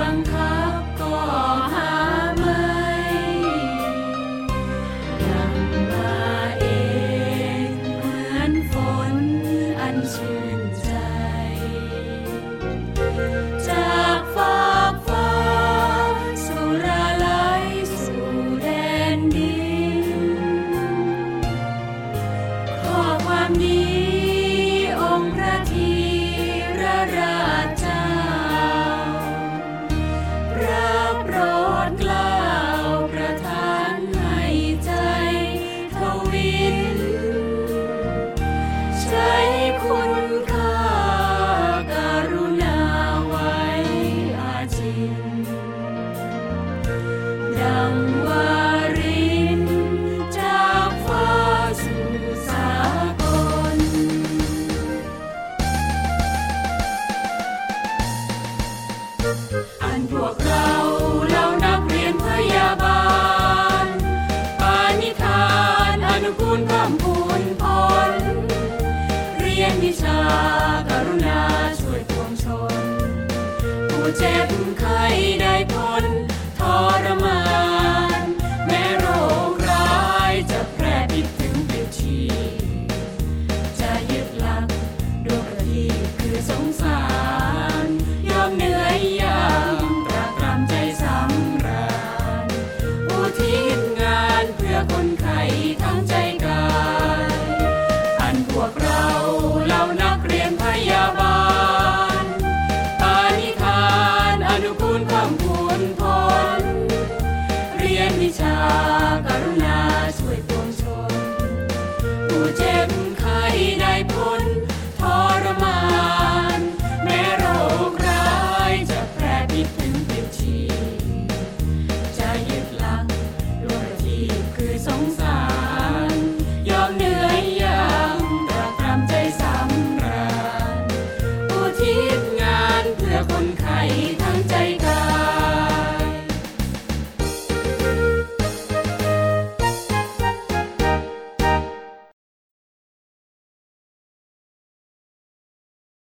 bangka. อันพวกเราเหล่านักเรียนพยาบาล ปานิธานอนุกูลพร่ำพูนพลเรียนวิชากรุณาช่วยปวงชน ผู้เจ็บไข้ได้พ้นทรมาน แม้โรคร้ายจะแพร่พิษถึงเป็นชี จะยึดหลักดวงประทีปคือสงสาร นวิชากรุณาช่วยปวงชน ผู้เจ็บไข้ได้พ้นทรมาน แม้โรคร้ายจะแพร่พิษถึงเป็นชี จะยึดหลักดวงประทีปคือสงส